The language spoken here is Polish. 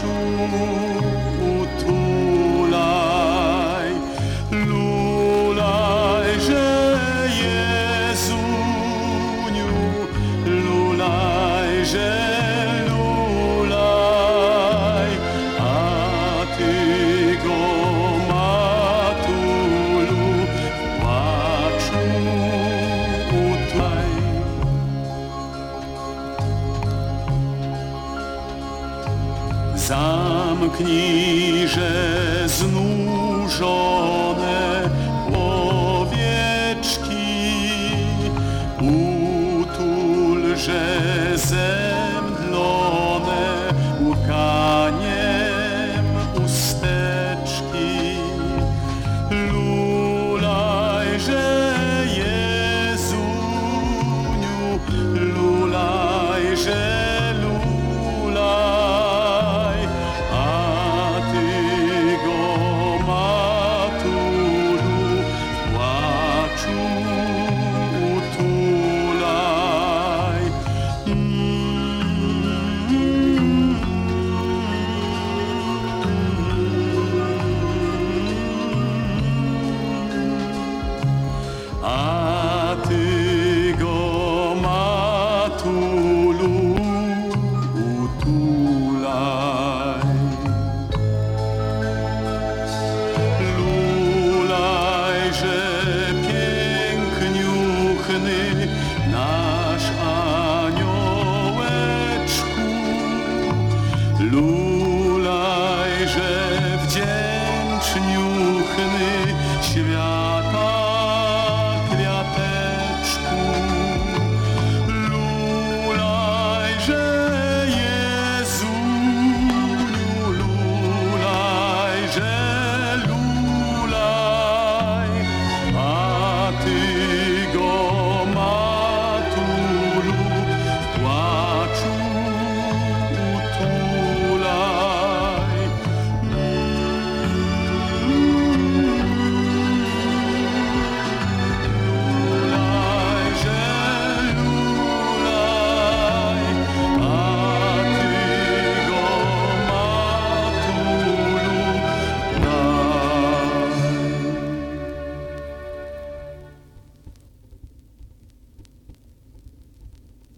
注。Uklęknij, że znużone powieczki, utul, że Ah.